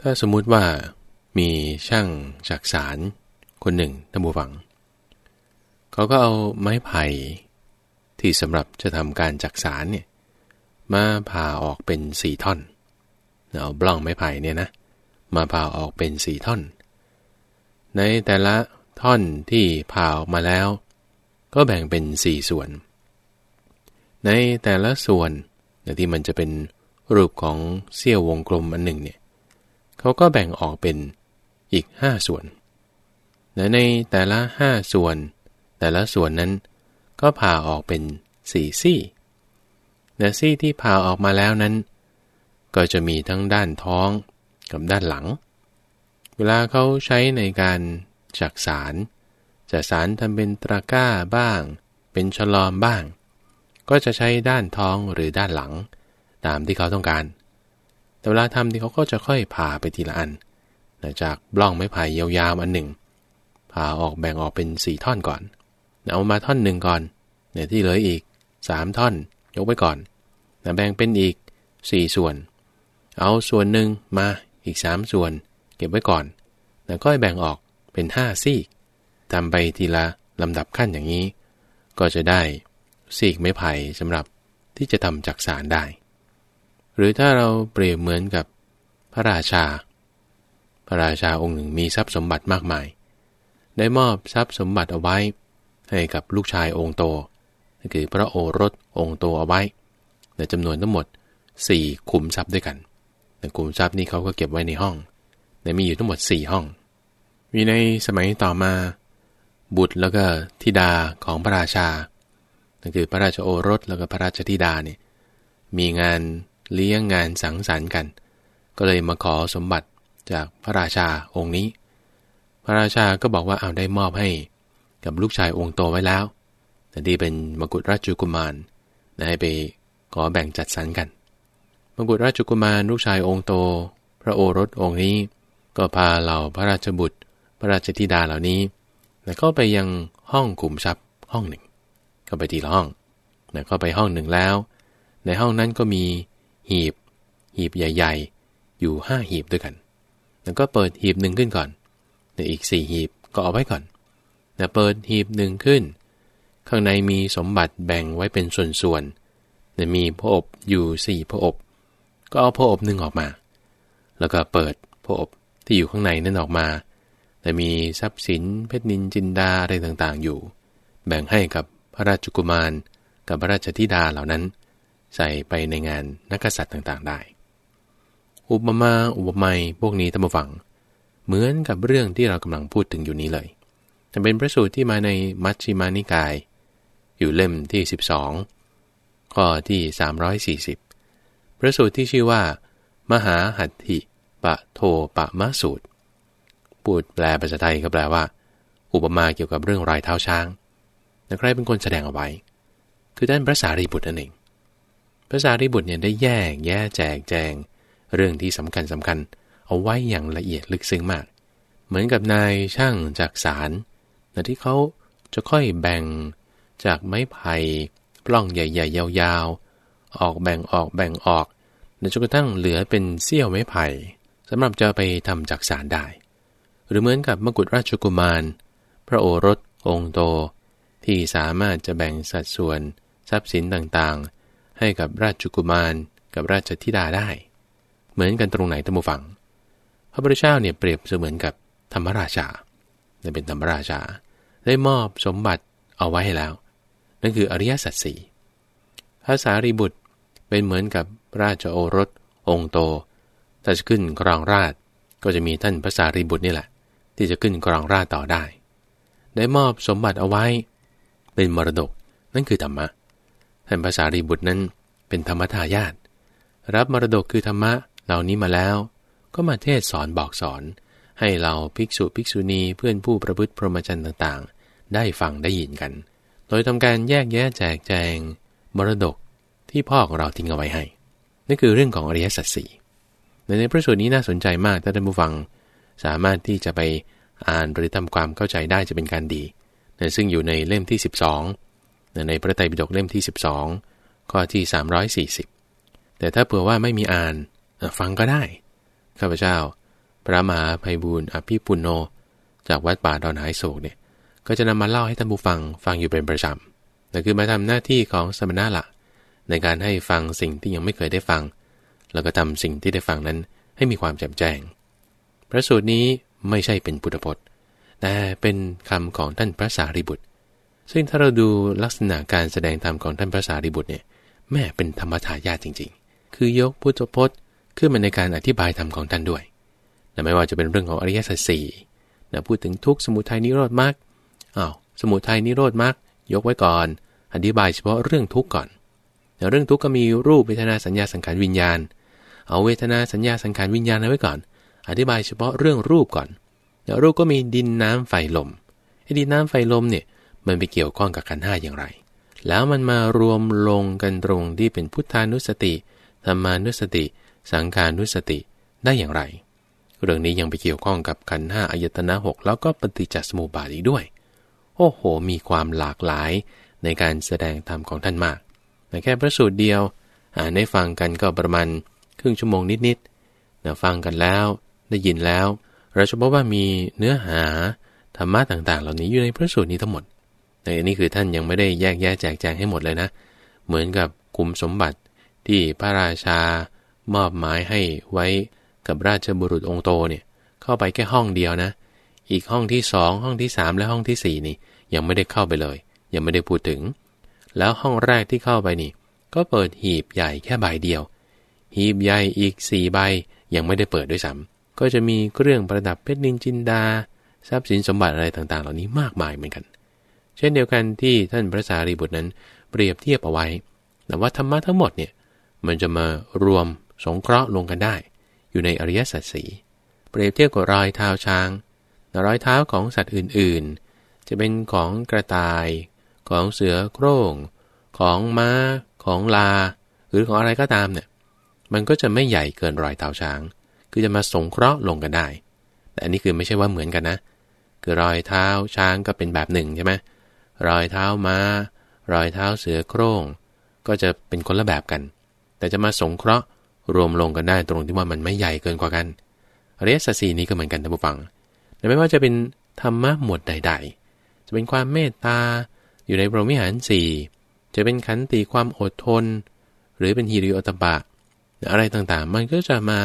ถ้าสมมุติว่ามีช่างจักสารคนหนึ่งท่านผู้ฟัง เขาก็เอาไม้ไผ่ที่สำหรับจะทำการจักสารเนี่ยมาผ่าออกเป็นสี่ท่อนเอาบล้องไม้ไผ่เนี่ยนะมาผ่าออกเป็นสี่ท่อน ในแต่ละท่อนที่ผ่าออกมาแล้ว ก็แบ่งเป็นสี่ส่วน ในแต่ละส่วนที่มันจะเป็นรูปของเสี้ยววงกลมอันหนึ่งเนี่ย เขาก็แบ่งออกเป็นอีกห้าส่วนและในแต่ละห้าส่วน แต่ละส่วนนั้น ก็ผ่าออกเป็นสี่ซี่แต่ซี่ที่ผ่าออกมาแล้วนั้น ก็จะมีทั้งด้านท้องกับด้านหลัง เวลาเขาใช้ในการจักสารจะสารทำเป็นตะกร้าบ้าง เป็นฉลอมบ้าง ก็จะใช้ด้านท้องหรือด้านหลัง ตามที่เขาต้องการ แต่เวลาทำที่เขาก็จะค่อยผ่าไปทีละอันจากบล้องไม้ไผ่ยาวๆอันหนึ่งผ่าออกแบ่งออกเป็นสี่ท่อนก่อนเอามาท่อนหนึ่งก่อนเนี่ยที่เหลืออีกสามท่อน ยกไว้ก่อนแบ่งเป็นอีกสี่ส่วน เอาส่วนหนึ่งมาอีกสามส่วน เก็บไว้ก่อนแล้วก็แบ่งออกเป็นห้าซีกทำไปทีละลำดับขั้นอย่างนี้ ก็จะได้ซีกไม้ไผ่สำหรับที่จะทำจักสารได้ หรือถ้าเราเปรียบเหมือนกับพระราชา พระราชาองค์หนึ่งมีทรัพย์สมบัติมากมาย ได้มอบทรัพย์สมบัติเอาไว้ ให้กับลูกชายองค์โตคือพระโอรสองค์โตเอาไว้ในจำนวนทั้งหมด 4 ขุมทรัพย์ด้วยกันในขุมทรัพย์นี้เขาก็เก็บไว้ในห้องในมีอยู่ทั้งหมด 4 ห้อง มีในสมัยต่อมา บุตรแล้วก็ธิดาของพระราชานั่นคือพระราชโอรสแล้วก็พระราชธิดาเนี่ยมีงาน เลี้ยงงานสังสรรค์กัน ก็เลยมาขอสมบัติจากพระราชาองค์นี้ พระราชาก็บอกว่าเอาได้มอบให้กับลูกชายองค์โตไว้แล้วแต่ที่เป็นมกุฎราชกุมารให้ไปขอแบ่งจัดสรรกัน มกุฎราชกุมารลูกชายองค์โต พระโอรสองค์นี้ ก็พาเหล่าพระราชบุตร พระราชธิดาเหล่านี้แล้วก็ไปยังห้องขุมทรัพย์ห้องหนึ่งก็ไปทีละห้องแล้วก็ไปห้องหนึ่งแล้ว ในห้องนั้นก็มี หีบ หีบใหญ่ ๆ อยู่ห้าหีบด้วยกัน แล้วก็เปิดหีบหนึ่งขึ้นก่อนในอีกสี่หีบก็เอาไว้ก่อนแล้วเปิดหีบหนึ่งขึ้น ข้างในมีสมบัติแบ่งไว้เป็นส่วนเนี่มีพระอบอยู่สี่พระอบ ก็เอาพระอบหนึ่งออกมา แล้วก็เปิดพระอบที่อยู่ข้างในนั่นออกมา แต่มีทรัพย์สินเพชรนินจินดาอะไรต่างๆอยู่ แบ่งให้กับพระราชกุมารกับพระราชธิดาเหล่านั้น ใส่ไปในงานนักษัตริย์ต่างๆ ได้ อุปมาอุปไมยพวกนี้ตั้งฟัง เหมือนกับเรื่องที่เรากำลังพูดถึงอยู่นี้เลยแต่เป็นพระสูตรที่มาในมัชชิมานิกาย อยู่เล่มที่ 12 ข้อที่ 340 พระสูตรที่ชื่อว่า มหาหัตถิปะโทปะมะสูตรพูดแปลภาษาไทยก็แปลว่า อุปมาเกี่ยวกับเรื่องรายเท้าช้างแต่ใครเป็นคนแสดงเอาไว้ คือท่านพระสารีบุตรนั่นเอง พระสารีบุตรเนี่ยได้แยกแยะแจกแจง เรื่องที่สำคัญสำคัญ เอาไว้อย่างละเอียดลึกซึ้งมาก เหมือนกับนายช่างจากสารแต่ที่เขาจะค่อยแบ่งจากไม้ไผ่ปล้องใหญ่ๆ ยาวๆ ออกแบ่งออกแบ่งออกจนกระทั่งเหลือเป็นเสี้ยวไม้ไผ่สำหรับจะไปทำจากสารได้ หรือเหมือนกับมกุฎราชกุมาร พระโอรสองค์โต ที่สามารถจะแบ่งสัดส่วนทรัพย์สินต่างๆ ให้กับราชกุมาร กับราชธิดาได้ เหมือนกันตรงไหนตัมฟัง พระพุทธเจ้าเนี่ยเปรียบเสมือนกับธรรมราชาเป็นธรรมราชา ได้มอบสมบัติเอาไว้ให้แล้ว นั่นคืออริยสัจสี่พระสารีบุตรเป็นเหมือนกับราชโอรส องค์โต ถ้าจะขึ้นกรองราชก็จะมีท่านพระสารีบุตรนี่แหละ ที่จะขึ้นกรองราชต่อได้ ได้มอบสมบัติเอาไว้ เป็นมรดกนั่นคือธรรมะ ท่านพระสารีบุตรนั้นเป็นธรรมทายาทรับมรดกคือธรรมะเหล่านี้มาแล้ว ก็มาเทศสอนบอกสอน ให้เราภิกษุภิกษุณีเพื่อนผู้ประพฤติพรหมจรรย์ต่างๆ ได้ฟังได้ยินกัน โดยทำการแยกแยะแจกแจง มรดกที่พ่อของเราทิ้งเอาไว้ให้นั่นคือเรื่องของอริยสัจสี่ในพระสูตรนี้น่าสนใจมากถ้าท่านผู้ฟัง สามารถที่จะไปอ่านหรือทำความเข้าใจได้จะเป็นการดีนซึ่งอยู่ในเล่มที่ 12 ในพระไตรปิฎกเล่มที่ 12 ข้อที่ 340 แต่ถ้าเผื่อว่าไม่มีอ่านฟังก็ได้ ข้าพเจ้า พระมหาภัยบูรณ์อภิปุโน จากวัดป่าดอนหายโศกเนี่ยก็จะนำมาเล่าให้ท่านผู้ฟังฟังอยู่เป็นประจำนั่นคือมาทำหน้าที่ของสมณะละในการให้ฟังสิ่งที่ยังไม่เคยได้ฟัง แล้วก็ทำสิ่งที่ได้ฟังนั้นให้มีความแจ่มแจ้ง พระสูตรนี้ไม่ใช่เป็นพุทธพจน์ แต่เป็นคำของท่านพระสารีบุตร ซึ่งถ้าเราดูลักษณะการแสดงธรรมของท่านพระสารีบุตรเนี่ยแม่เป็นธรรมทายาทจริง ๆ คือยกพุทธพจน์ ขึ้นมาในการอธิบายธรรมของท่านด้วยแต่ไม่ว่าจะเป็นเรื่องของอริยสัจสี่นะพูดถึงทุกสมุทัยนิโรธมรรคอ้าวสมุทัยนิโรธมรรคยกไว้ก่อน อธิบายเฉพาะเรื่องทุกข์ก่อนเรื่องทุกข์ก็มีรูปเวทนาสัญญาสังขารวิญญาณ เอาเวทนาสัญญาสังขารวิญญาณเอาไว้ก่อน อธิบายเฉพาะเรื่องรูปก่อนแล้วรูปก็มีดินน้ำไฟลมไอ้ดินน้ำไฟลมเนี่ย มันไปเกี่ยวข้องกับขันห้าอย่างไร แล้วมันมารวมลงกันตรงที่เป็นพุทธานุสติธรรมานุสติ สังขานุสติได้อย่างไร เรื่องนี้ยังไปเกี่ยวข้องกับขันห้าอายตนะหกแล้วก็ปฏิจจสมุปบาทอีกด้วย โอ้โห มีความหลากหลายในการแสดงธรรมของท่านมากแต่แค่พระสูตรเดียวอ่านได้ฟังกันก็ประมาณครึ่งชั่วโมงนิดๆนะฟังกันแล้ว ได้ยินแล้ว เราจะพบว่ามีเนื้อหาธรรมะต่างๆ เหล่านี้อยู่ในพระสูตรนี้ทั้งหมด แต่อันนี้คือท่านยังไม่ได้แยกแยะแจกแจงให้หมดเลยนะ เหมือนกับคุมสมบัติที่พระราชามอบหมายให้ไว้กับราชบุรุษองค์โตเนี่ยเข้าไปแค่ห้องเดียวนะ อีกห้องที่สองห้องที่สามและห้องที่สี่นี่ยังไม่ได้เข้าไปเลย ยังไม่ได้พูดถึง แล้วห้องแรกที่เข้าไปนี่ ก็เปิดหีบใหญ่แค่ใบเดียว หีบใหญ่อีกสี่ใบยังไม่ได้เปิดด้วยซ้ำก็จะมีเครื่องประดับเพชรนินจินดา ทรัพย์สินสมบัติอะไรต่างๆ เหล่านี้มากมายเหมือนกัน เช่นเดียวกันที่ท่านพระสารีบุตรนั้น เปรียบเทียบเอาไว้ แต่ว่าธรรมะทั้งหมดเนี่ยมันจะมารวมสงเคราะห์ลงกันได้ อยู่ในอริยสัจสีเปรียบเทียบกับรอยเท้าช้างรอยเท้าของสัตว์อื่นๆ จะเป็นของกระต่าย ของเสือโคร่ง ของม้า ของลา หรือของอะไรก็ตามเนี่ยมันก็จะไม่ใหญ่เกินรอยเท้าช้าง คือจะมาสงเคราะห์ลงกันได้ แต่อันนี้คือไม่ใช่ว่าเหมือนกันนะ คือรอยเท้าช้างก็เป็นแบบหนึ่งใช่ไหม รอยเท้าม้า รอยเท้าเสือโคร่ง ก็จะเป็นคนละแบบกัน แต่จะมาสงเคราะห์รวมลงกันได้ตรงที่ว่ามันไม่ใหญ่เกินกว่ากันอริยสัจสีนี้ก็เหมือนกันท่านผู้ฟังไม่ว่าจะเป็นธรรมะหมวดใด ๆ จะเป็นความเมตตาอยู่ในพรหมิหารสี่จะเป็นขันติความอดทน หรือเป็นฮิริโอตบะ อะไรต่างๆ มันก็จะมา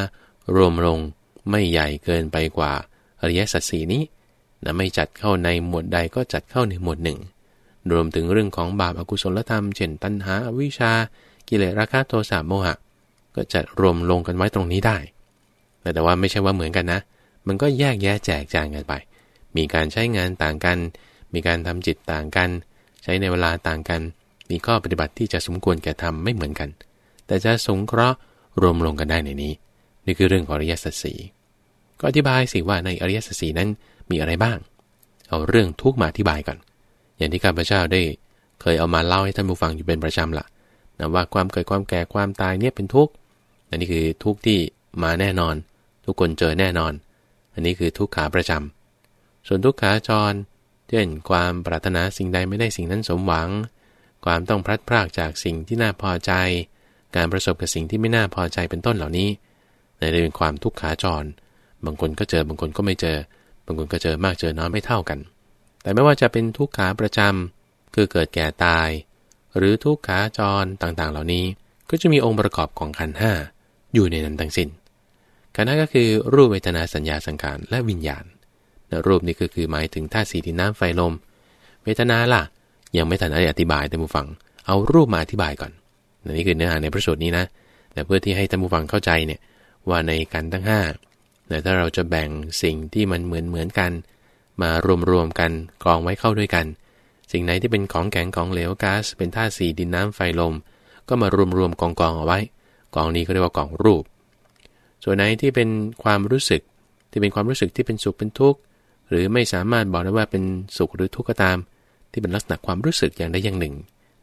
รวมลงไม่ใหญ่เกินไปกว่าอริยสัจสีนี้นะไม่จัดเข้าในหมวดใดก็จัดเข้าในหมวดหนึ่ง รวมถึงเรื่องของบาปอากุศลธรรม เช่นตัณหาวิชา กิเลสราคะโทสะโมหะ ก็จะรวมลงกันไว้ตรงนี้ได้ แต่ว่าไม่ใช่ว่าเหมือนกันนะ มันก็แยกแยะแจกแจงกันไป มีการใช้งานต่างกัน มีการทำจิตต่างกัน ใช้ในเวลาต่างกัน มีข้อปฏิบัติที่จะสมควรแก่ทำไม่เหมือนกัน แต่จะสงเคราะห์รวมลงกันได้ในนี้ นี่คือเรื่องของอริยสัจสีก็อธิบายสิว่าในอริยสัจสีนั้นมีอะไรบ้าง เอาเรื่องทุกมาอธิบายก่อน อย่างที่ข้าพเจ้าได้เคยเอามาเล่าให้ท่านผู้ฟังอยู่เป็นประจำละนะว่าความเกิดความแก่ความตายเนี่ยเป็นทุกข์อันนี้คือทุกข์ที่มาแน่นอน ทุกคนเจอแน่นอน อันนี้คือทุกขาประจำส่วนทุกขาจรเช่นความปรารถนาสิ่งใดไม่ได้สิ่งนั้นสมหวัง ความต้องพลัดพรากจากสิ่งที่น่าพอใจ การประสบกับสิ่งที่ไม่น่าพอใจเป็นต้นเหล่านี้ในเรื่องความทุกข์ขาจร บางคนก็เจอบางคนก็ไม่เจอ บางคนก็เจอมากเจอน้อยไม่เท่ากัน แต่ไม่ว่าจะเป็นทุกขาประจำคือเกิดแก่ตาย หรือทุกขาจรต่างๆ เหล่านี้ก็จะมีองค์ประกอบของขันห้าอยู่ในนั้นทั้งสิน้นขันห้าก็คือรูปเวทนาสัญญาสังขารและวิญญาณรูปนี่ก็คือหมายถึงธาตุสีดินน้ำไฟลม เวทนาล่ะ ยังไม่ทันได้อธิบายท่านผู้ฟัง เอารูปมาอธิบายก่อนนี่คือเนื้อหาในพระสูตรนี้นะ แต่เพื่อที่ให้ท่านผู้ฟังเข้าใจเนี่ยว่าในกันทั้ง5แต่ถ้าเราจะแบ่งสิ่งที่มันเหมือนเหมือนกัน มารวมๆกันกองไว้เข้าด้วยกัน สิ่งไหนที่เป็นของแข็งของเหลวก๊าซเป็นธาตุสีดินน้ำไฟลม ก็มารวมๆกองๆเอาไว้ กองนี้ก็เรียกว่ากองรูป ส่วนไหนที่เป็นความรู้สึกที่เป็นความรู้สึกที่เป็นสุขเป็นทุกข์หรือไม่สามารถบอกได้ว่าเป็นสุขหรือทุกข์ก็ตาม ที่เป็นลักษณะความรู้สึกอย่างใดอย่างหนึ่ง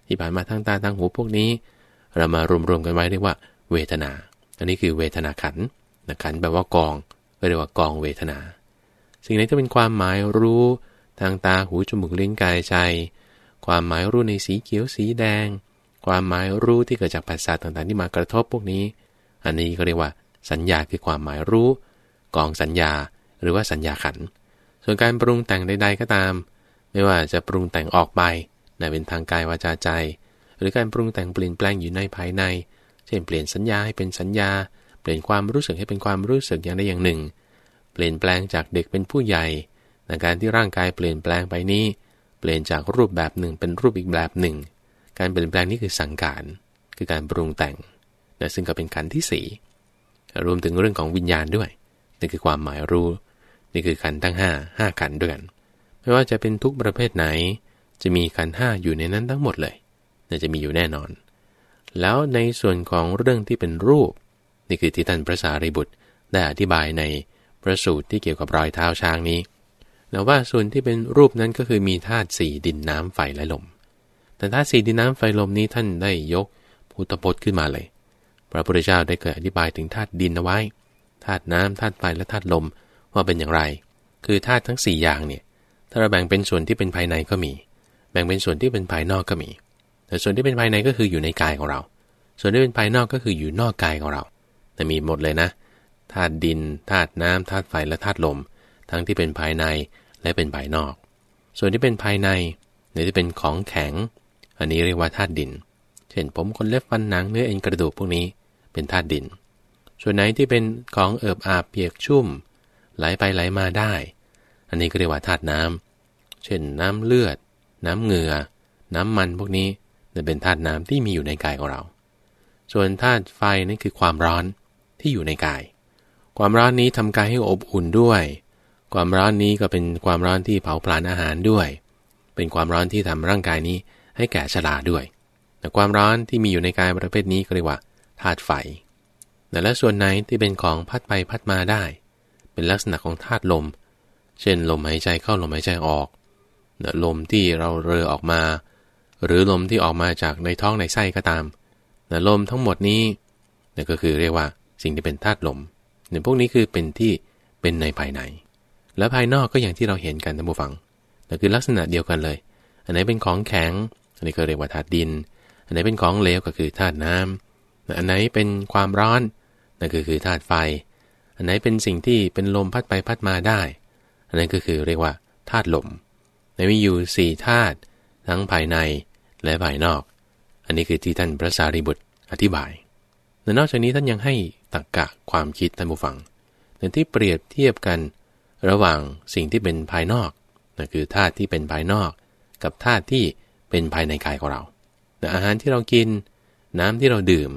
ที่ผ่านมาทางตาทางหูพวกนี้ เรามารวมๆกันไว้เรียกว่า เวทนา อันนี้คือเวทนาขันนะขันแปลว่ากองก็เรียกว่ากองเวทนา สิ่งนี้จะเป็นความหมายรู้ทางตาหูจมูกลิ้นกายใจ ความหมายรู้ในสีเขียวสีแดง ความหมายรู้ที่เกิดจากภาษาต่างๆ ที่มากระทบพวกนี้ อันนี้ก็เรียกว่า สัญญาคือความหมายรู้กองสัญญาหรือว่าสัญญาขัน ส่วนการปรุงแต่งใด ๆก็ตาม ไม่ว่าจะปรุงแต่งออกไปในเป็นทางกายวาจาใจ หรือการปรุงแต่งเปลี่ยนแปลงอยู่ในภายใน เช่นเปลี่ยนสัญญาให้เป็นสัญญา เปลี่ยนความรู้สึกให้เป็นความรู้สึกอย่างใดอย่างหนึ่ง ลี่ยนแปลงจากเด็กเป็นผู้ใหญ่ในการที่ร่างกายเปลี่ยนแปลงไปนี้ เปลี่ยนจากรูปแบบหนึ่งเป็นรูปอีกแบบหนึ่ง การเปลี่ยนแปลงนี้คือสังขารคือการปรุงแต่งนะซึ่งก็เป็นขันที่สี่รวมถึงเรื่องของวิญญาณด้วยนี่คือความหมายรู้ นี่คือขันทั้งห้าห้าขันด้วยกันไม่ว่าจะเป็นทุกประเภทไหน จะมีขันห้าอยู่ในนั้นทั้งหมดเลยน่าจะมีอยู่แน่นอน แล้วในส่วนของเรื่องที่เป็นรูป นี่คือที่ท่านพระสารีบุตรได้อธิบายใน พระสูตรที่เกี่ยวกับรอยเท้าช้างนี้แต่ว่าส่วนที่เป็นรูปนั้นก็คือมีธาตุสี่ดินน้ำไฟและลม แต่ธาตุสี่ดินน้ำไฟลมนี้ท่านได้ยกพุทธพจน์ขึ้นมาเลย พระพุทธเจ้าได้เคยอธิบายถึงธาตุดินเอาไว้ ธาตุน้ำธาตุไฟและธาตุลมว่าเป็นอย่างไร คือธาตุทั้ง 4 อย่างเนี่ย ถ้าเราแบ่งเป็นส่วนที่เป็นภายในก็มี แบ่งเป็นส่วนที่เป็นภายนอกก็มี แต่ส่วนที่เป็นภายในก็คืออยู่ในกายของเรา ส่วนที่เป็นภายนอกก็คืออยู่นอกกายของเรา แต่มีหมดเลยนะ ธาตุดินธาตุน้ำธาตุไฟและธาตุลม ทั้งที่เป็นภายในและเป็นภายนอก ส่วนที่เป็นภายในในที่เป็นของแข็ง อันนี้เรียกว่าธาตุดิน เช่นผมคนเล็บฟันหนังเนื้อเอ็นกระดูกพวกนี้เป็นธาตุดิน ส่วนไหนที่เป็นของเอิบอาบเปียกชุ่ม ไหลไปไหลมาได้ อันนี้ก็เรียกว่าธาตุน้ำเช่นน้ำเลือด น้ำเหงื่อ น้ำมันพวกนี้จะเป็นธาตุน้ำที่มีอยู่ในกายของเรา ส่วนธาตุไฟนั่นคือความร้อนที่อยู่ในกาย ความร้อนนี้ทำกายให้อบอุ่นด้วย ความร้อนนี้ก็เป็นความร้อนที่เผาผลาญอาหารด้วย เป็นความร้อนที่ทำร่างกายนี้ให้แก่ชราด้วย แต่ความร้อนที่มีอยู่ในกายประเภทนี้ก็เรียกว่าธาตุไฟแต่และส่วนไหนที่เป็นของพัดไปพัดมาได้ เป็นลักษณะของธาตุลม เช่น ลมหายใจเข้าลมหายใจออก ลมที่เราเรือออกมา หรือลมที่ออกมาจากในท้องในไส้ก็ตามลมทั้งหมดนี้นี่ก็คือเรียกว่าสิ่งที่เป็นธาตุลม เนี่ยพวกนี้คือเป็นที่เป็นในภายใน และภายนอกก็อย่างที่เราเห็นกันท่านผู้ฟังนั่นคือลักษณะเดียวกันเลย อันไหนเป็นของแข็ง อันนี้ก็เรียกว่าธาตุดิน อันไหนเป็นของเหลวก็คือธาตุน้ำอันไหนเป็นความร้อนนั่นก็คือธาตุไฟ อันไหนเป็นสิ่งที่เป็นลมพัดไปพัดมาได้ อันนั้นก็คือเรียกว่าธาตุลมในมีอยู่สี่ธาตุทั้งภายในและภายนอก อันนี้คือที่ท่านพระสารีบุตรอธิบายแต่นอกจากนี้ท่านยังให้ ตรกกะความคิดท่านผู้ฟังในที่เปรียบเทียบกันระหว่างสิ่งที่เป็นภายนอกนั่นคือธาตุที่เป็นภายนอก กับธาตุที่เป็นภายในกายของเรา อาหารที่เรากิน น้ำที่เราดื่ม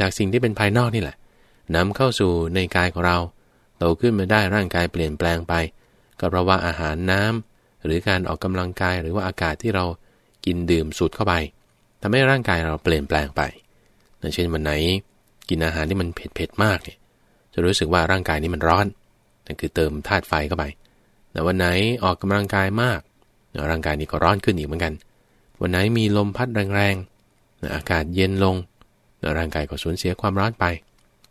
จากสิ่งที่เป็นภายนอกนี่แหละนำเข้าสู่ในกายของเราโตขึ้นมาได้ร่างกายเปลี่ยนแปลงไป ก็เพราะว่าอาหารน้ำหรือการออกกำลังกายหรือว่าอากาศที่เรากินดื่มสูดเข้าไปทำให้ร่างกายเราเปลี่ยนแปลงไปเช่นวันไหน กินอาหารที่มันเผ็ดเผ็ดมากเนี่ยจะรู้สึกว่าร่างกายนี้มันร้อนนั่นคือเติมธาตุไฟเข้าไป แต่วันไหนออกกำลังกายมาก ร่างกายนี้ก็ร้อนขึ้นอีกเหมือนกัน วันไหนมีลมพัดแรงๆ อากาศเย็นลง ร่างกายก็สูญเสียความร้อนไป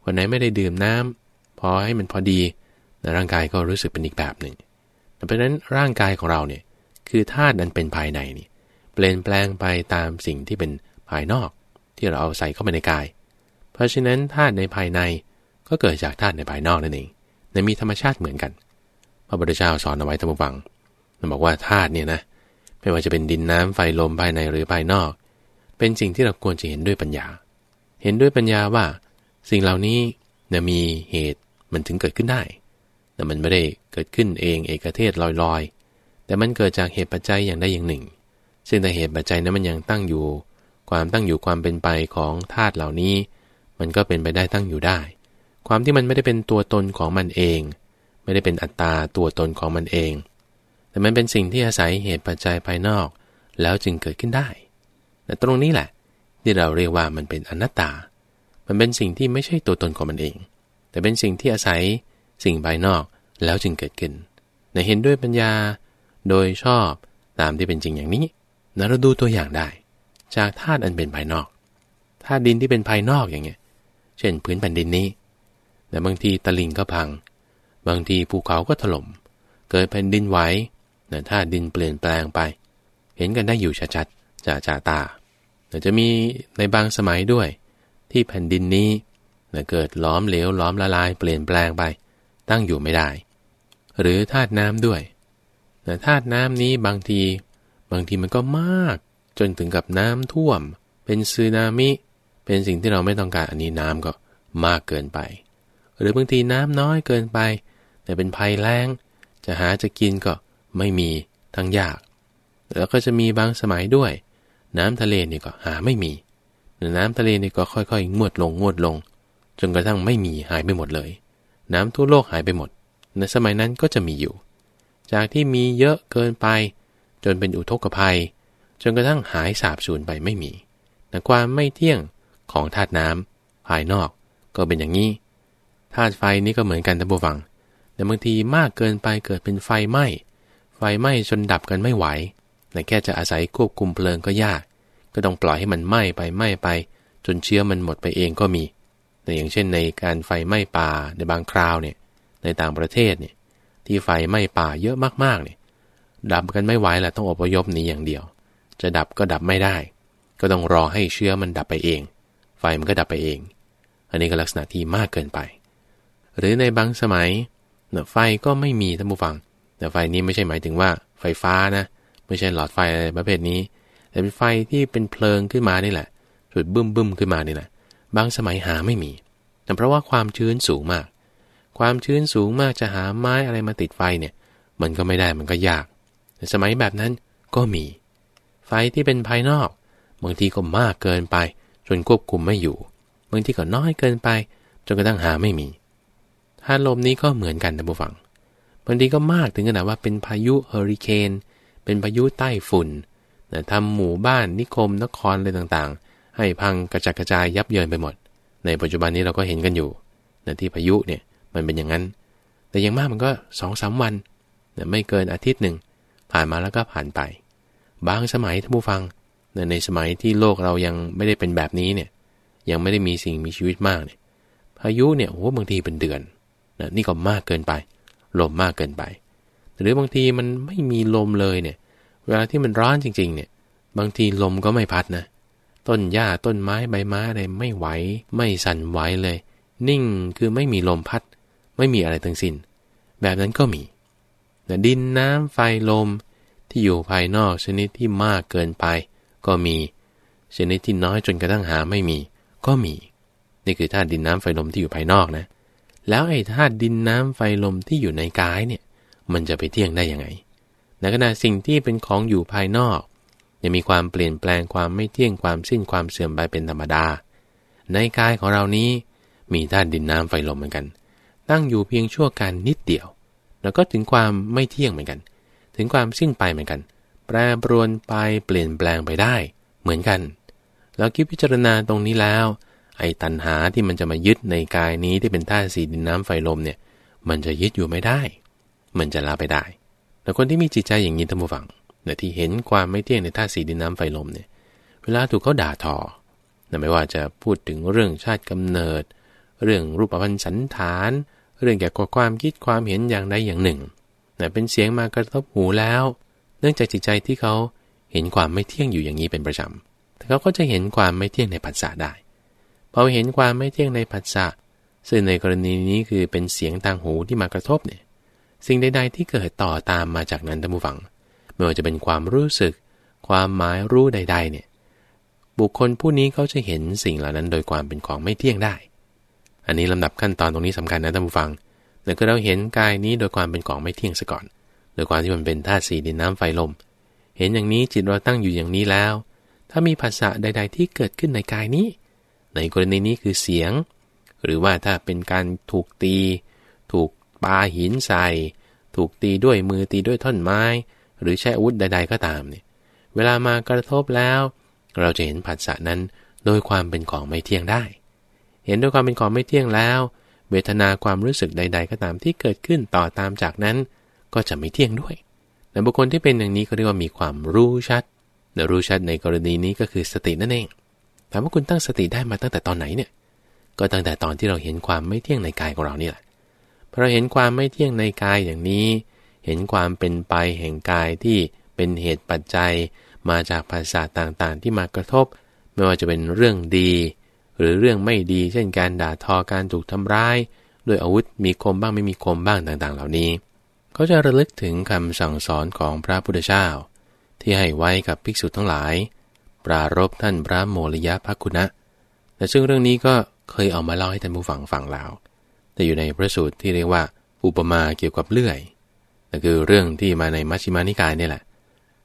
วันไหนไม่ได้ดื่มน้ำพอให้มันพอดี ร่างกายก็รู้สึกเป็นอีกแบบหนึ่งเพราะฉะนั้นร่างกายของเราเนี่ยคือธาตุนั้นเป็นภายในนี่ เปลี่ยนแปลงไปตามสิ่งที่เป็นภายนอก ที่เราเอาใส่เข้าไปในกาย เพราะฉะนั้นธาตุในภายในก็เกิดจากธาตุในภายนอกนั่นเองในมีธรรมชาติเหมือนกัน พระพุทธเจ้าสอนเอาไว้ทั้งฟังมันบอกว่าธาตุเนี่ยนะไม่ว่าจะเป็นดินน้ำไฟลมภายในหรือภายนอก เป็นสิ่งที่เราควรจะเห็นด้วยปัญญา เห็นด้วยปัญญาว่า สิ่งเหล่านี้เนี่ยมีเหตุมันถึงเกิดขึ้นได้ แต่มันไม่ได้เกิดขึ้นเองเอกเทศลอยๆ แต่มันเกิดจากเหตุปัจจัยอย่างใดอย่างหนึ่ง ซึ่งแต่เหตุปัจจัยนั้นมันยังตั้งอยู่ ความตั้งอยู่ความเป็นไปของธาตุเหล่านี้ มันก็เป็นไปได้ตั้งอยู่ได้ ความที่มันไม่ได้เป็นตัวตนของมันเอง ไม่ได้เป็นอัตตาตัวตนของมันเอง แต่มันเป็นสิ่งที่อาศัยเหตุปัจจัยภายนอก แล้วจึงเกิดขึ้นได้ แต่ตรงนี้แหละ ที่เราเรียกว่ามันเป็นอนัตตา มันเป็นสิ่งที่ไม่ใช่ตัวตนของมันเอง แต่เป็นสิ่งที่อาศัยสิ่งภายนอกแล้วจึงเกิดขึ้นในเห็นด้วยปัญญา โดยชอบตามที่เป็นจริงอย่างนี้นะเราดูตัวอย่างได้ จากธาตุอันเป็นภายนอกธาตุดินที่เป็นภายนอกอย่างเงี้ย เช่นพื้นแผ่นดินนี้แต่บางทีตะลิงก็พัง บางทีภูเขาก็ถล่ม เกิดแผ่นดินไหวแต่ธาดินเปลี่ยนแปลงไป เห็นกันได้อยู่ชัดๆจ่าจ่าตาแต่จะมีในบางสมัยด้วย ที่แผ่นดินนี้เกิดล้อมเหลวล้อมละลายเปลี่ยนแปลงไป ตั้งอยู่ไม่ได้ หรือธาตุน้ำด้วยแต่ธาตุน้ำนี้บางที บางทีมันก็มาก จนถึงกับน้ำท่วม เป็นซึนามิ เป็นสิ่งที่เราไม่ต้องการอันนี้น้ำก็มากเกินไป หรือบางทีน้ำน้อยเกินไป แต่เป็นภัยแล้ง จะหาจะกินก็ไม่มีทั้งยาก แล้วก็จะมีบางสมัยด้วย น้ำทะเลนี่ก็หาไม่มีน้ำทะเลนี่ก็ค่อยๆ งวดลงงวดลง จนกระทั่งไม่มีหายไปหมดเลย น้ำทั่วโลกหายไปหมด ในสมัยนั้นก็จะมีอยู่ จากที่มีเยอะเกินไป จนเป็นอุทกภัย จนกระทั่งหายสาบสูญไปไม่มีแต่ความไม่เที่ยง ของธาตุน้ำภายนอกก็เป็นอย่างนี้ธาตุไฟนี่ก็เหมือนกันท่านผู้ฟัง แต่บางทีมากเกินไปเกิดเป็นไฟไหม้ไฟไหม้จนดับกันไม่ไหวแต่แค่จะอาศัยควบคุมเพลิงก็ยาก ก็ต้องปล่อยให้มันไหม้ไปไหม้ไป จนเชื้อมันหมดไปเองก็มี แต่อย่างเช่นในการไฟไหม้ป่าในบางคราวเนี่ยในต่างประเทศเนี่ยที่ไฟไหม้ป่าเยอะมากๆเนี่ยดับกันไม่ไหวแหละต้องอพยพหนีอย่างเดียว จะดับก็ดับไม่ได้ ก็ต้องรอให้เชื้อมันดับไปเอง ไฟมันก็ดับไปเอง อันนี้ก็ลักษณะที่มากเกินไป หรือในบางสมัยน่ไฟก็ไม่มีท่านผู้ฟังแต่ไฟนี้ไม่ใช่หมายถึงว่าไฟฟ้านะ ไม่ใช่หลอดไฟอะไรประเภทนี้ แต่เป็นไฟที่เป็นเพลิงขึ้นมานี่แหละจุดบึ้มบึ้มขึ้นมานี่แหละ บางสมัยหาไม่มีแต่เพราะว่าความชื้นสูงมาก ความชื้นสูงมากจะหาไม้อะไรมาติดไฟเนี่ย มันก็ไม่ได้มันก็ยากแต่สมัยแบบนั้นก็มี ไฟที่เป็นภายนอก บางทีก็มากเกินไป นควบคุมไม่อยู่บางทีก็น้อยเกินไป จนกระทั่งหาไม่มีธาลมนี้ก็เหมือนกันนะบุฟังบางทีก็มากถึงขนาดว่าเป็นพายุเฮอริเคนเป็นพายุใต้ฝุ่นนะทำหมู่บ้านนิคมนครอะไรต่างๆ ให้พังกระจัดกระจายยับเยินไปหมด ในปัจจุบันนี้เราก็เห็นกันอยู่นะที่พายุเนี่ยมันเป็นอย่างนั้น แต่ยังมากมันก็สองสาวันนะไม่เกินอาทิตย์หนึ่งผ่านมาแล้วก็ผ่านไป บางสมัยท่านผู้ฟัง ในสมัยที่โลกเรายังไม่ได้เป็นแบบนี้เนี่ย ยังไม่ได้มีสิ่งมีชีวิตมากเนี่ย พายุเนี่ยโอ้บางทีเป็นเดือนนะนี่ก็มากเกินไป ลมมากเกินไป หรือบางทีมันไม่มีลมเลยเนี่ย เวลาที่มันร้อนจริง ๆ เนี่ย บางทีลมก็ไม่พัดนะ ต้นหญ้าต้นไม้ใบไม้อะไรไม่ไหว ไม่สั่นไหวเลย นิ่งคือไม่มีลมพัด ไม่มีอะไรทั้งสิน้น แบบนั้นก็มีแต่ดินน้ำไฟลมที่อยู่ภายนอกชนิดที่มากเกินไป ก็มีชนิดที่น้อยจนกระทั่งหาไม่มี ก็มี นี่คือธาตุดินน้ำไฟลมที่อยู่ภายนอกนะ แล้วไอ้ธาตุดินน้ำไฟลมที่อยู่ในกายเนี่ย มันจะไปเที่ยงได้ยังไงในขณะสิ่งที่เป็นของอยู่ภายนอกยังมีความเปลี่ยนแปลงความไม่เที่ยงความสิ้นความเสื่อมไปเป็นธรรมดา ในกายของเรานี้มีธาตุดินน้ำไฟลมเหมือนกัน ตั้งอยู่เพียงชั่วการนิดเดียว แล้วก็ถึงความไม่เที่ยงเหมือนกัน ถึงความสิ้นไปเหมือนกัน แปรปรวนไปเปลี่ยนแปลงไปได้ เหมือนกันเราคิดพิจารณาตรงนี้แล้ว ไอ้ตัณหาที่มันจะมายึดในกายนี้ที่เป็นธาตุสีดินน้ำไฟลมเนี่ย มันจะยึดอยู่ไม่ได้ มันจะลาไปได้ แต่คนที่มีจิตใจอย่างนี้ท่านผู้ฟังเนี่ยที่เห็นความไม่เที่ยงในธาตุสีดินน้ำไฟลมเนี่ย เวลาถูกเขาด่าทอไม่ว่าจะพูดถึงเรื่องชาติกำเนิด เรื่องรูปพรรณสันฐาน เรื่องเกี่ยวกับความคิดความเห็นอย่างใดอย่างหนึ่งนะเป็นเสียงมากระทบหูแล้ว เนื่องจากจิตใจที่เขาเห็นความไม่เที่ยงอยู่อย่างนี้เป็นประจำแต่เขาก็จะเห็นความไม่เที่ยงในผัสสะได้พอเห็นความไม่เที่ยงในผัสสะซึ่งในกรณีนี้คือเป็นเสียงทางหูที่มากระทบเนี่ย สิ่งใดๆที่เกิดต่อตามมาจากนั้นท่านผู้ฟัง ไม่ว่าจะเป็นความรู้สึก ความหมายรู้ใด ๆ เนี่ย บุคคลผู้นี้เขาจะเห็นสิ่งเหล่านั้นโดยความเป็นของไม่เที่ยงได้ อันนี้ลำดับขั้นตอนตรงนี้สำคัญนะท่านผู้ฟังเดี๋ยวก็เราเห็นกายนี้โดยความเป็นของไม่เที่ยงซะก่อน โดยความที่มันเป็นธาตุสี่ดินน้ำไฟลม เห็นอย่างนี้จิตเราตั้งอยู่อย่างนี้แล้ว ถ้ามีภาษาใด ๆ ที่เกิดขึ้นในกายนี้ ในกรณีนี้คือเสียง หรือว่าถ้าเป็นการถูกตี ถูกปาหินใส่ ถูกตีด้วยมือตีด้วยท่อนไม้ หรือใช้อาวุธใด ๆ ก็ตามเนี่ย เวลามากระทบแล้ว เราจะเห็นผัสสะนั้นโดยความเป็นของไม่เที่ยงได้ เห็นด้วยความเป็นของไม่เที่ยงแล้ว เวทนาความรู้สึกใด ๆ ก็ตามที่เกิดขึ้นต่อตามจากนั้น ก็จะไม่เที่ยงด้วยแต่บุคคลที่เป็นอย่างนี้เขาเรียกว่ามีความรู้ชัดเรารู้ชัดในกรณีนี้ก็คือสตินั่นเอง ถามว่าคุณตั้งสติได้มาตั้งแต่ตอนไหนเนี่ย ก็ตั้งแต่ตอนที่เราเห็นความไม่เที่ยงในกายของเรานี่แหละพอเราเห็นความไม่เที่ยงในกายอย่างนี้ เห็นความเป็นไปแห่งกายที่เป็นเหตุปัจจัย มาจากภาษาต่างๆ ที่มากระทบ ไม่ว่าจะเป็นเรื่องดี หรือเรื่องไม่ดี เช่นการด่าทอการถูกทำร้าย ด้วยอาวุธมีคมบ้างไม่มีคมบ้างต่างๆ เหล่านี้ เขาจะระลึกถึงคำสั่งสอนของพระพุทธเจ้า ที่ให้ไว้กับภิกษุทั้งหลาย ปรารบท่านพระโมริยะพักคุณะแต่ซึ่งเรื่องนี้ก็เคยเอามาเล่าให้ท่านผู้ฟังฟังแล้ว แต่อยู่ในพระสูตรที่เรียกว่า อุปมาเกี่ยวกับเลื่อยนั่นคือเรื่องที่มาในมัชฌิมานิกายนี่แหละ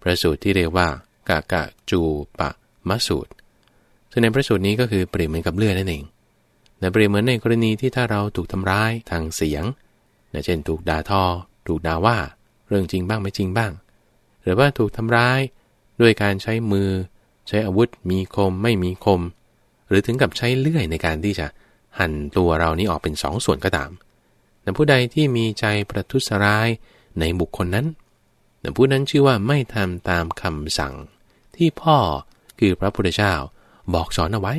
พระสูตรที่เรียกว่ากะกะจูปะมะสูตร ซึ่งในพระสูตรนี้ก็คือเปรียบเหมือนกับเลื่อยนั่นเองแต่เปรียบเหมือนในกรณีที่ถ้าเราถูกทำร้ายทางเสียงเช่นถูกด่าทอ ถูกด่าว่า เรื่องจริงบ้างไม่จริงบ้าง หรือว่าถูกทำร้ายด้วยการใช้มือ ใช้อาวุธมีคมไม่มีคม หรือถึงกับใช้เลื่อยในการที่จะหั่นตัวเรานี้ออกเป็นสองส่วนก็ตามแต่ผู้ใดที่มีใจประทุษร้ายในบุคคลนั้นแต่ผู้นั้นชื่อว่าไม่ทำตามคำสั่ง ที่พ่อคือพระพุทธเจ้าบอกสอนเอาไว้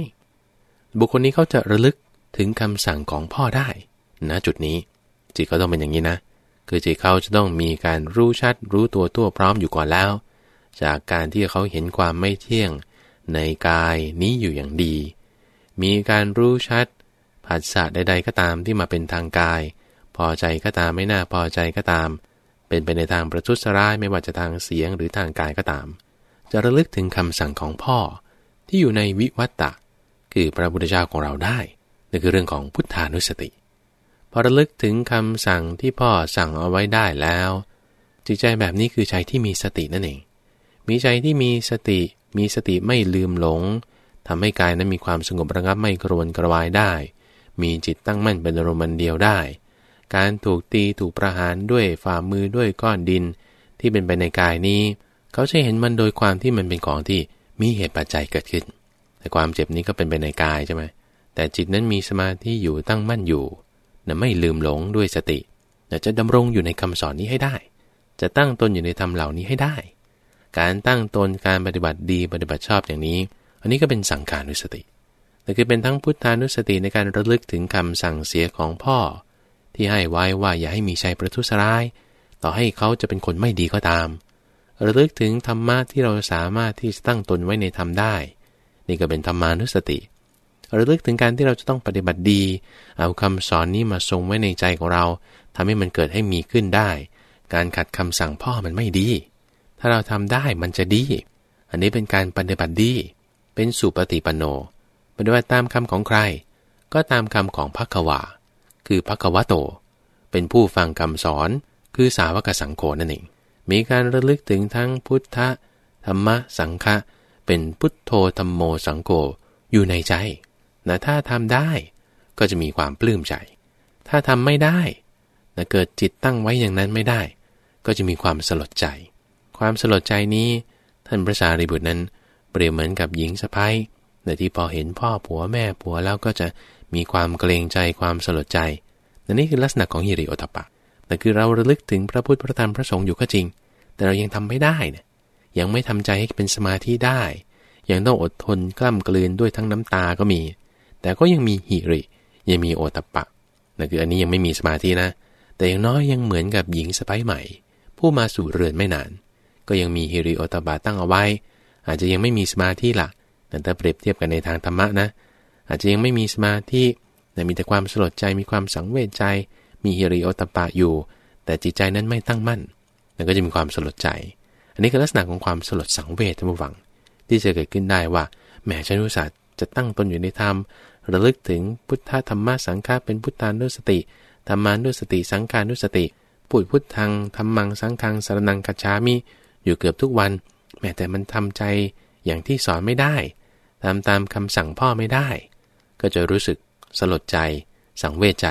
บุคคลนี้เขาจะระลึกถึงคำสั่งของพ่อได้ณจุดนี้ จิตก็ต้องเป็นอย่างนี้นะ คือจิตเขาจะต้องมีการรู้ชัดรู้ตัวตัวพร้อมอยู่ก่อนแล้ว จากการที่เขาเห็นความไม่เที่ยง ในกายนี้อยู่อย่างดี มีการรู้ชัดผัสสะใด ๆ ก็ตามที่มาเป็นทางกาย พอใจก็ตามไม่น่าพอใจก็ตาม เป็นไปในทางประทุษร้ายไม่ว่าจะทางเสียงหรือทางกายก็ตาม จะระลึกถึงคำสั่งของพ่อที่อยู่ในวิวัตตะ คือพระพุทธเจ้าของเราได้นั่นคือเรื่องของพุทธานุสติ พอระลึกถึงคำสั่งที่พ่อสั่งเอาไว้ได้แล้ว จิตใจแบบนี้คือใจที่มีสตินั่นเอง มีใจที่มีสติ มีสติไม่ลืมหลงทำให้กายนั้นมีความสงบระงับไม่กรวนกระวายได้ มีจิตตั้งมั่นเป็นอารมณ์เดียวได้ การถูกตีถูกประหารด้วยฝ่ามือด้วยก้อนดิน ที่เป็นไปในกายนี้ เขาจะเห็นมันโดยความที่มันเป็นของที่มีเหตุปัจจัยเกิดขึ้น แต่ความเจ็บนี้ก็เป็นไปในกายใช่ไหมแต่จิตนั้นมีสมาธิอยู่ตั้งมั่นอยู่ นะไม่ลืมหลงด้วยสตินะจะดำรงอยู่ในคำสอนนี้ให้ได้ จะตั้งตนอยู่ในธรรมเหล่านี้ให้ได้ การตั้งตนการปฏิบัติดีปฏิบัติชอบอย่างนี้ อันนี้ก็เป็นสังขานุสติแต่คือเป็นทั้งพุทธานุสติในการระลึกถึงคำสั่งเสียของพ่อ ที่ให้ไว้ว่าอย่าให้มีชัยประทุษร้าย ต่อให้เขาจะเป็นคนไม่ดีก็ตาม ระลึกถึงธรรมะที่เราสามารถที่จะตั้งตนไว้ในธรรมได้ นี่ก็เป็นธรรมานุสติ ระลึกถึงการที่เราจะต้องปฏิบัติดี เอาคำสอนนี้มาทรงไว้ในใจของเราทำให้มันเกิดให้มีขึ้นได้ การขัดคำสั่งพ่อมันไม่ดี ถ้าเราทำได้มันจะดี อันนี้เป็นการปฏิบัติดี เป็นสุปฏิปันโน ปฏิบัติตามคำของใคร ก็ตามคำของพักวาคือพักวะโต เป็นผู้ฟังคำสอน คือสาวกสังโฆนั่นเอง มีการระลึกถึงทั้งพุทธธรรมสังฆะเป็นพุทโธธรรมโมสังโฆอยู่ในใจ นะถ้าทำได้ก็จะมีความปลื้มใจ ถ้าทำไม่ได้นะเกิดจิตตั้งไว้อย่างนั้นไม่ได้ ก็จะมีความสลดใจ ความสลดใจนี้ ท่านพระสารีบุตรนั้น เปรียบเหมือนกับหญิงสะพ้ายแต่ที่พอเห็นพ่อผัวแม่ผัวแล้วก็จะมีความเกรงใจความสลดใจนนี่คือลักษณะของฮิริโอตปะแต่คือเราระลึกถึงพระพุทธพระธรรมพระสงฆ์อยู่ก็จริง แต่เรายังทำไม่ได้เนี่ยยังไม่ทำใจให้เป็นสมาธิได้ ยังต้องอดทนกล้ำกลืนด้วยทั้งน้ำตาก็มี แต่ก็ยังมีหิริ ยังมีโอตปะนั่นคืออันนี้ยังไม่มีสมาธินะ แต่อย่างน้อยยังเหมือนกับหญิงสไปใหม่ ผู้มาสู่เรือนไม่นาน ก็ยังมีฮิริโอตปะตั้งเอาไว้ อาจจะยังไม่มีสมาธิละแต่ถ้าเปรียบเทียบกันในทางธรรมะนะ อาจจะยังไม่มีสมาธิแต่มีแต่ความสลดใจมีความสังเวชใจ มีฮิริโอตปะอยู่ แต่จิตใจนั้นไม่ตั้งมั่นนั่นก็จะมีความสลดใจ อันนี้คือลักษณะของความสลดสังเวชท่านผู้ฟัง ที่จะเกิดขึ้นได้ว่าแหมฉันรู้สัต จะตั้งตนอยู่ในธรรม ระลึกถึงพุทธธรรมะสังฆาเป็นพุทธานุสติธรรมานุสติสังขานุสติพูดพุทธังธรรมังสังฆังสารนังกัจฉามิอยู่เกือบทุกวัน แม้แต่มันทำใจอย่างที่สอนไม่ได้ตามตามคำสั่งพ่อไม่ได้ ก็จะรู้สึกสลดใจ สังเวชใจ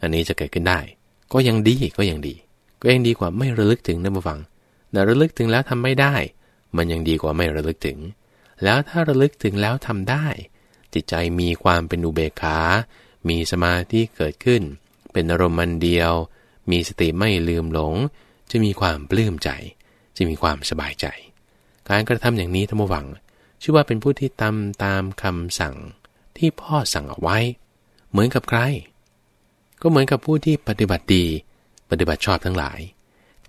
อันนี้จะเกิดขึ้นได้ ก็ยังดีก็ยังดี ก็ยังดีกว่าไม่ระลึกถึงนะบุฟังแต่ระลึกถึงแล้วทำไม่ได้ มันยังดีกว่าไม่ระลึกถึง แล้วถ้าระลึกถึงแล้วทำได้ จิตใจมีความเป็นอุเบกขา มีสมาธิเกิดขึ้น เป็นอารมณ์มันเดียว มีสติไม่ลืมหลง จะมีความปลื้มใจ จะมีความสบายใจ การกระทำอย่างนี้ธรรมวัง ชื่อว่าเป็นผู้ที่ทำตามคำสั่งที่พ่อสั่งเอาไว้ เหมือนกับใคร ก็เหมือนกับผู้ที่ปฏิบัติดี ปฏิบัติชอบทั้งหลาย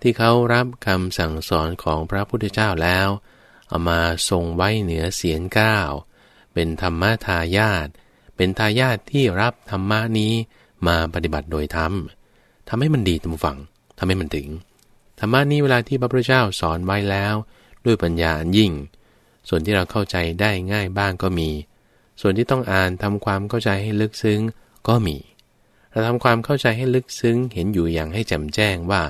ที่เขารับคำสั่งสอนของพระพุทธเจ้าแล้ว เอามาทรงไว้เหนือเสียนก้าวเป็นธรรมทายาทเป็นทายาทที่รับธรรมะนี้มาปฏิบัติโดยธรรมทำให้มันดีตามฝังทำให้มันถึง ธรรมะนี้เวลาที่พระพุทธเจ้าสอนไว้แล้ว ด้วยปัญญาอันยิ่ง ส่วนที่เราเข้าใจได้ง่ายบ้างก็มี ส่วนที่ต้องอ่านทำความเข้าใจให้ลึกซึ้งก็มี เราทำความเข้าใจให้ลึกซึ้งเห็นอยู่อย่างให้แจ่มแจ้งว่า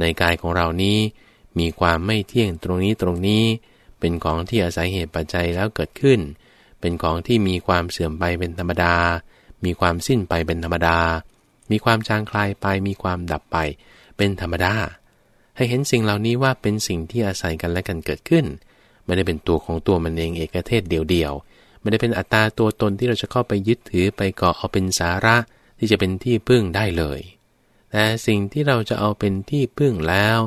ในกายของเรานี้มีความไม่เที่ยงตรงนี้ตรงนี้ เป็นของที่อาศัยเหตุปัจจัยแล้วเกิดขึ้น เป็นของที่มีความเสื่อมไปเป็นธรรมดา มีความสิ้นไปเป็นธรรมดา มีความจางคลายไป มีความดับไป เป็นธรรมดา ให้เห็นสิ่งเหล่านี้ว่าเป็นสิ่งที่อาศัยกันและกันเกิดขึ้น ไม่ได้เป็นตัวของตัวมันเองเอกเทศเดียวๆ ไม่ได้เป็นอัตตาตัวตนที่เราจะเข้าไปยึดถือไปเกาะเอาเป็นสาระที่จะเป็นที่พึ่งได้เลย แต่สิ่งที่เราจะเอาเป็นที่พึ่งแล้ว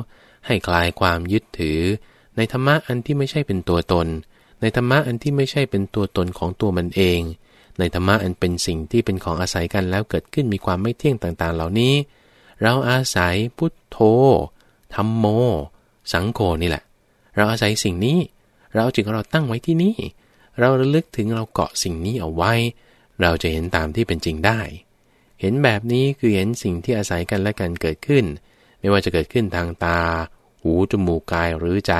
ให้คลายความยึดถือ ในธรรมะอันที่ไม่ใช่เป็นตัวตน ในธรรมะอันที่ไม่ใช่เป็นตัวตนของตัวมันเอง ในธรรมะอันเป็นสิ่งที่เป็นของอาศัยกันแล้วเกิดขึ้นมีความไม่เที่ยงต่างๆ เหล่านี้ เราอาศัยพุทโธธรรมโม สังโฆนี่แหละ เราอาศัยสิ่งนี้ เราจิตของเราตั้งไว้ที่นี่ เราระลึกถึงเราเกาะสิ่งนี้เอาไว้ เราจะเห็นตามที่เป็นจริงได้ เห็นแบบนี้คือเห็นสิ่งที่อาศัยกันและกันเกิดขึ้น ไม่ว่าจะเกิดขึ้นทางตา หูจมูกกายหรือใจ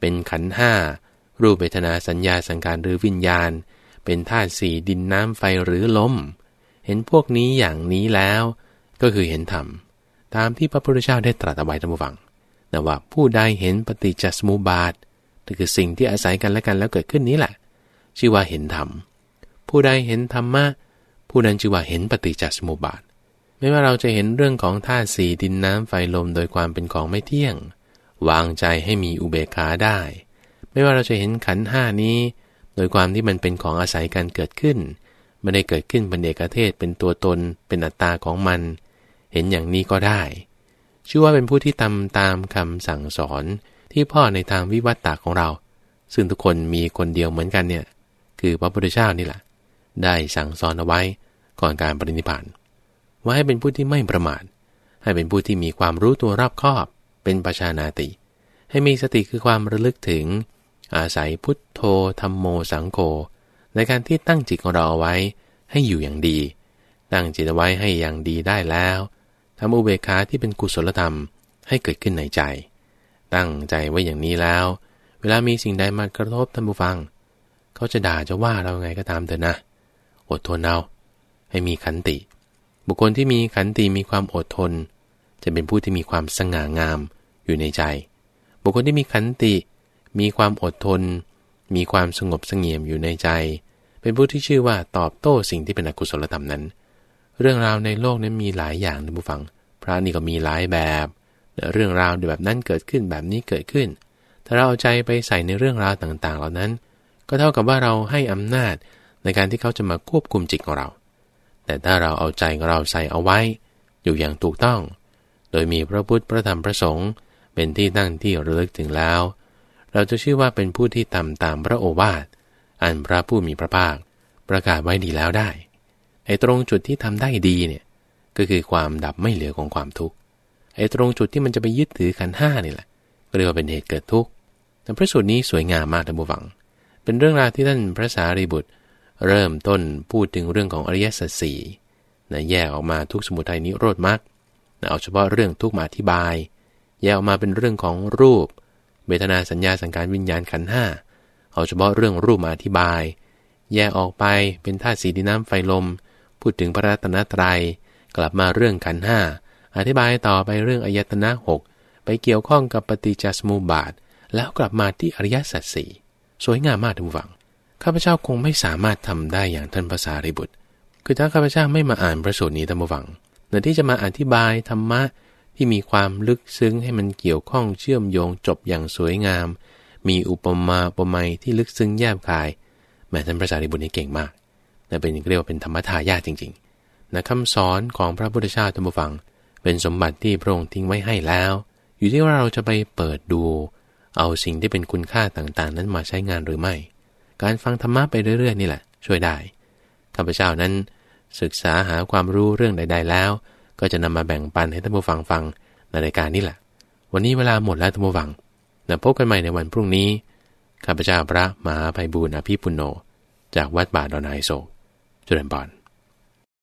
เป็นขันห้ารูปเวทนาสัญญาสังการหรือวิญญาณ เป็นธาตุสี่ดินน้ำไฟหรือลม เห็นพวกนี้อย่างนี้แล้ว ก็คือเห็นธรรม ตามที่พระพุทธเจ้าได้ตรัสเอาไว้ทั้งฟังแต่ว่าผู้ใดเห็นปฏิจจสมุปบาทคือสิ่งที่อาศัยกันและกันแล้วเกิดขึ้นนี้แหละ ชื่อว่าเห็นธรรม ผู้ใดเห็นธรรมะผู้นั้นชื่อว่าเห็นปฏิจจสมุปบาท ไม่ว่าเราจะเห็นเรื่องของธาตุสีดินน้ำไฟลมโดยความเป็นของไม่เที่ยง วางใจให้มีอุเบกขาได้ ไม่ว่าเราจะเห็นขันห้านี้ โดยความที่มันเป็นของอาศัยการเกิดขึ้น ไม่ได้เกิดขึ้นเป็นเอกเทศเป็นตัวตน เป็นอัตตาของมัน เห็นอย่างนี้ก็ได้ ชื่อว่าเป็นผู้ที่ทำตามคำสั่งสอนที่พ่อในทางวิวัตตาของเรา ซึ่งทุกคนมีคนเดียวเหมือนกันเนี่ย คือพระพุทธเจ้านี่แหละ ได้สั่งสอนเอาไว้ก่อนการปรินิพพาน ว่าให้เป็นผู้ที่ไม่ประมาท ให้เป็นผู้ที่มีความรู้ตัวรอบคอบ เป็นประชานาติ ให้มีสติคือความระลึกถึง อาศัยพุทโธธรรมโมสังโฆในการที่ตั้งจิตของเราเอาไว้ ให้อยู่อย่างดี ตั้งจิตไว้ให้อย่างดีได้แล้วทำอุเบกขาที่เป็นกุศลธรรมให้เกิดขึ้นในใจ ตั้งใจไว้อย่างนี้แล้ว เวลามีสิ่งใดมากระทบท่านผู้ฟัง เขาจะด่าจะว่าเราไงก็ตามเถอะนะ อดทนเอาให้มีขันติ บุคคลที่มีขันติมีความอดทน จะเป็นผู้ที่มีความสง่างามอยู่ในใจ บุคคลที่มีขันติ มีความอดทน มีความสงบสงเงียมอยู่ในใจ เป็นผู้ที่ชื่อว่าตอบโต้สิ่งที่เป็นอกุศลธรรมนั้น เรื่องราวในโลกนั้นมีหลายอย่างนะผู้ฟัง พระนี่ก็มีหลายแบบ เรื่องราวแบบนั้นเกิดขึ้นแบบนี้เกิดขึ้น ถ้าเราเอาใจไปใส่ในเรื่องราวต่างๆ เหล่านั้น ก็เท่ากับว่าเราให้อำนาจในการที่เขาจะมาควบคุมจิตของเรา แต่ถ้าเราเอาใจของเราใส่เอาไว้ อยู่อย่างถูกต้อง โดยมีพระพุทธพระธรรมพระสงฆ์เป็นที่ตั้งที่ระลึกถึงแล้ว เราจะชื่อว่าเป็นผู้ที่ทำตามพระโอวาทอันพระผู้มีพระภาค ประกาศไว้ดีแล้วได้ไอ้ตรงจุดที่ทำได้ดีเนี่ยก็คือความดับไม่เหลือของความทุกข์ไอ้ตรงจุดที่มันจะไปยึดถือขันห้านี่แหละก็เรียกว่าเป็นเหตุเกิดทุกข์แต่พระสูตรนี้สวยงามมากท่านผู้ฟัง เป็นเรื่องราวที่ท่านพระสารีบุตร เริ่มต้นพูดถึงเรื่องของอริยสัจสี่นะแยกออกมาทุกสมุทัยนิโรธมรรคนะเอาเฉพาะเรื่องทุกมาอธิบาย แยกออกมาเป็นเรื่องของรูปเวทนาสัญญาสังการวิญญาณขันห้าเอาเฉพาะเรื่องรูปมาอธิบาย แยกออกไปเป็นธาตุสีดินน้ำไฟลม พูดถึงพระรัตนตรยัย กลับมาเรื่องขันห้าอธิบายต่อไปเรื่องอายตนะหกไปเกี่ยวข้องกับปฏิจจสมุปบาท แล้วกลับมาที่อริยสัจสี่สวยงามมากทุกฝัง ข้าพเจ้าคงไม่สามารถทำได้อย่างท่านภาษาริบุตร คือถ้าข้าพเจ้าไม่มาอ่านพระสูตรนี้ตามฟังเนื่ที่จะมาอธิบายธรรมะที่มีความลึกซึ้งให้มันเกี่ยวข้องเชื่อมโยงจบอย่างสวยงาม มีอุปมาอุปไมยที่ลึกซึ้งแยบคาย แม้ท่านพระสารีบุตรนี่เก่งมากน่เป็นเรียกว่าเป็นธรรมทายาทจริงๆนะคำสอนของพระพุทธเจ้าธรรมฟัง เป็นสมบัติที่พระองค์ทิ้งไว้ให้แล้ว อยู่ที่ว่าเราจะไปเปิดดู เอาสิ่งที่เป็นคุณค่าต่างๆ นั้นมาใช้งานหรือไม่ การฟังธรรมะไปเรื่อย ๆ นี่แหละ ช่วยได้ข้าพเจ้านั้น ศึกษาหาความรู้เรื่องใด ๆ แล้ว ก็จะนำมาแบ่งปันให้ท่านผู้ฟังฟังในรายการนี้แหละ วันนี้เวลาหมดแล้วท่านผู้ฟังนะพบกันใหม่ในวันพรุ่งนี้ข้าพเจ้าพระมหาภัยบูรณ์อภิปุโน จากวัดบาดอนไฮโศกจุลปอน